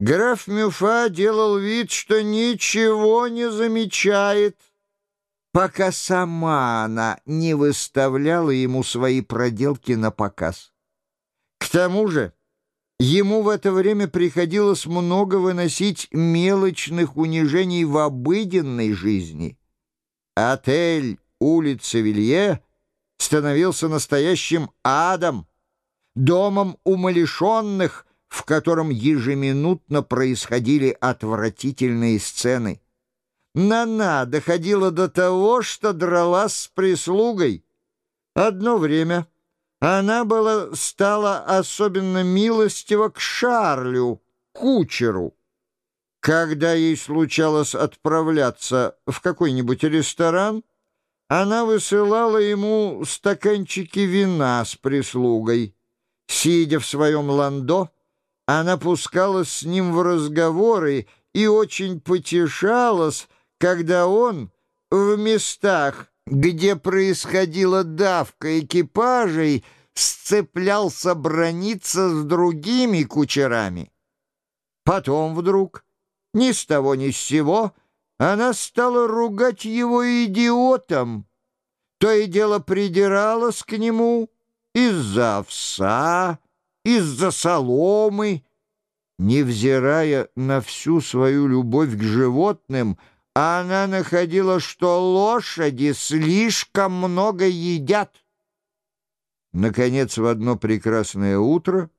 Граф Мюфа делал вид, что ничего не замечает, пока сама она не выставляла ему свои проделки на показ. К тому же ему в это время приходилось много выносить мелочных унижений в обыденной жизни. Отель улица Вилье становился настоящим адом, домом умалишенных, в котором ежеминутно происходили отвратительные сцены. Нана доходила до того, что дралась с прислугой. Одно время она была, стала особенно милостива к Шарлю, кучеру. Когда ей случалось отправляться в какой-нибудь ресторан, она высылала ему стаканчики вина с прислугой. Сидя в своем ландо, она пускалась с ним в разговоры и очень потешалась, когда он в местах, где происходила давка экипажей, сцеплялся брониться с другими кучерами. Потом вдруг, ни с того ни с сего, она стала ругать его идиотом, то и дело придиралась к нему из-за овса, из-за соломы. Невзирая на всю свою любовь к животным, она находила, что лошади слишком много едят. Наконец, в одно прекрасное утро,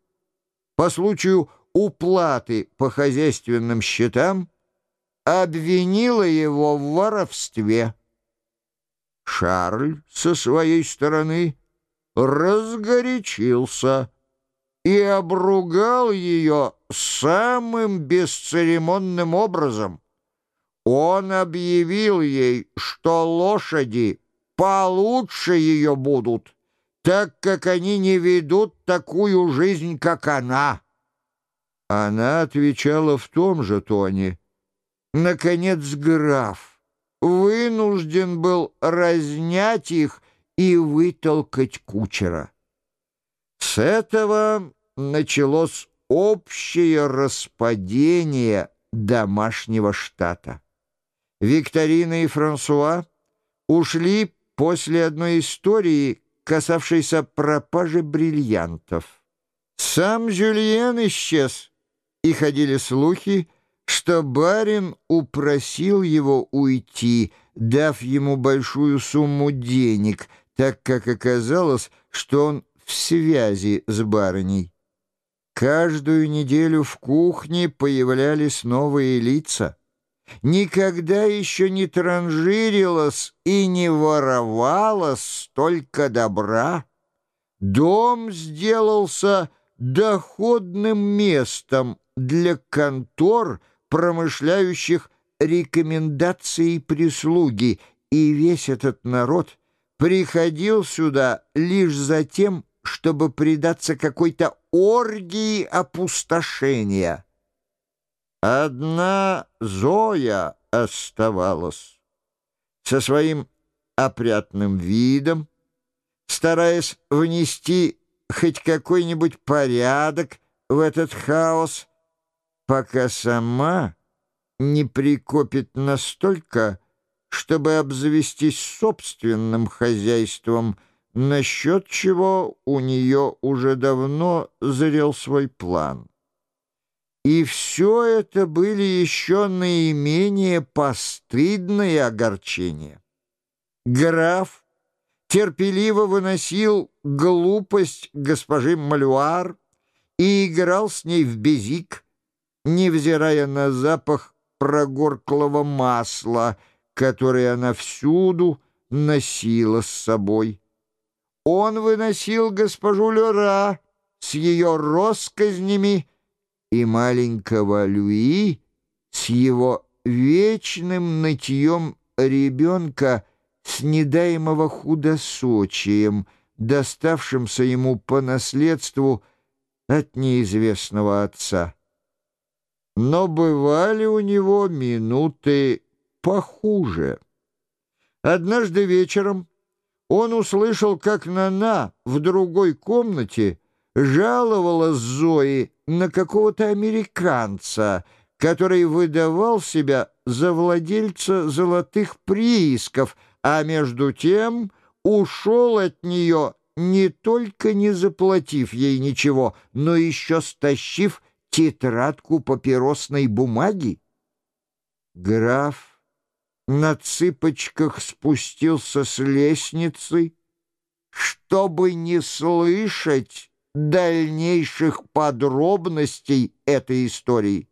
по случаю уплаты по хозяйственным счетам, обвинила его в воровстве. Шарль со своей стороны разгорячился и обругал ее самым бесцеремонным образом. Он объявил ей, что лошади получше ее будут, так как они не ведут такую жизнь, как она. Она отвечала в том же тоне. Наконец граф вынужден был разнять их и вытолкать кучера. С этого началось общее распадение домашнего штата. Викторина и Франсуа ушли после одной истории, касавшейся пропажи бриллиантов. Сам Жюльен исчез, и ходили слухи, что барин упросил его уйти, дав ему большую сумму денег, так как оказалось, что он в связи с барыней. Каждую неделю в кухне появлялись новые лица. Никогда еще не транжирилось и не воровалось столько добра. Дом сделался доходным местом для контор, промышляющих рекомендацией прислуги, и весь этот народ приходил сюда лишь за тем, чтобы предаться какой-то оргии опустошения. Одна Зоя оставалась со своим опрятным видом, стараясь внести хоть какой-нибудь порядок в этот хаос, пока сама не прикопит настолько, чтобы обзавестись собственным хозяйством — насчет чего у нее уже давно зрел свой план. И все это были еще наименее постыдные огорчения. Граф терпеливо выносил глупость госпожи Малюар и играл с ней в безик, невзирая на запах прогорклого масла, которое она всюду носила с собой. Он выносил госпожу Лера с ее росказнями и маленького Люи с его вечным нытьем ребенка с недаемого худосочием, доставшимся ему по наследству от неизвестного отца. Но бывали у него минуты похуже. Однажды вечером он услышал, как Нана в другой комнате жаловалась Зои на какого-то американца, который выдавал себя за владельца золотых приисков, а между тем ушел от нее, не только не заплатив ей ничего, но еще стащив тетрадку папиросной бумаги. Граф на цыпочках спустился с лестницы, чтобы не слышать дальнейших подробностей этой истории.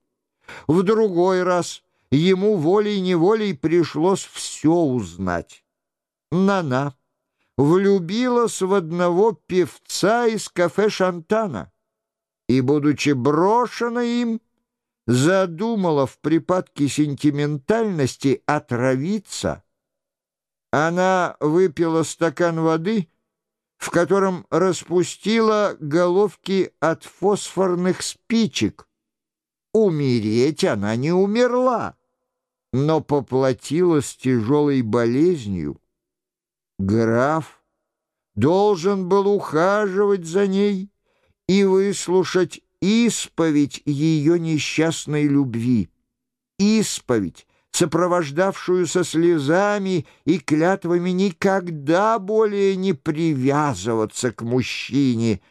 В другой раз ему волей-неволей пришлось все узнать. Нана влюбилась в одного певца из кафе Шантана и, будучи брошена им, задумала в припадке сентиментальности отравиться. Она выпила стакан воды, в котором распустила головки от фосфорных спичек. Умереть она не умерла, но поплатилась тяжелой болезнью. Граф должен был ухаживать за ней и выслушать исповедь ее несчастной любви. Исповедь, сопровождавшуюся слезами и клятвами никогда более не привязываться к мужчине,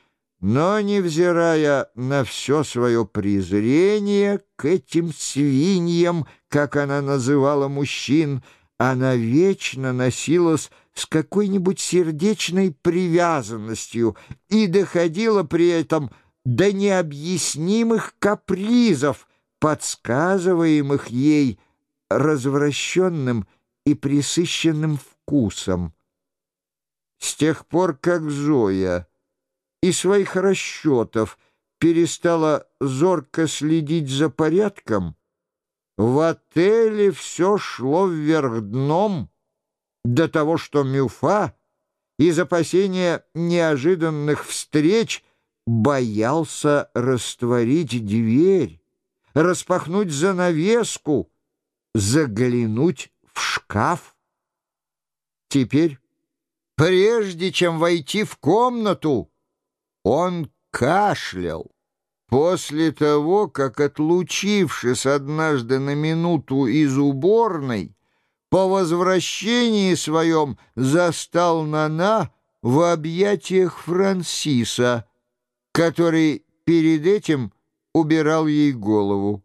но, невзирая на все свое презрение к этим свиньям, как она называла мужчин, она вечно носилась с какой-нибудь сердечной привязанностью и доходила при этом до необъяснимых капризов, подсказываемых ей развращенным и присыщенным вкусом. С тех пор, как Зоя и своих расчетов перестала зорко следить за порядком, в отеле все шло вверх дном до того, что Мюфа из опасения неожиданных встреч боялся растворить дверь, распахнуть занавеску, заглянуть в шкаф. Теперь, прежде чем войти в комнату, он кашлял. После того, как, отлучившись однажды на минуту из уборной, по возвращении своем застал Нана в объятиях Франсиса, который перед этим убирал ей голову.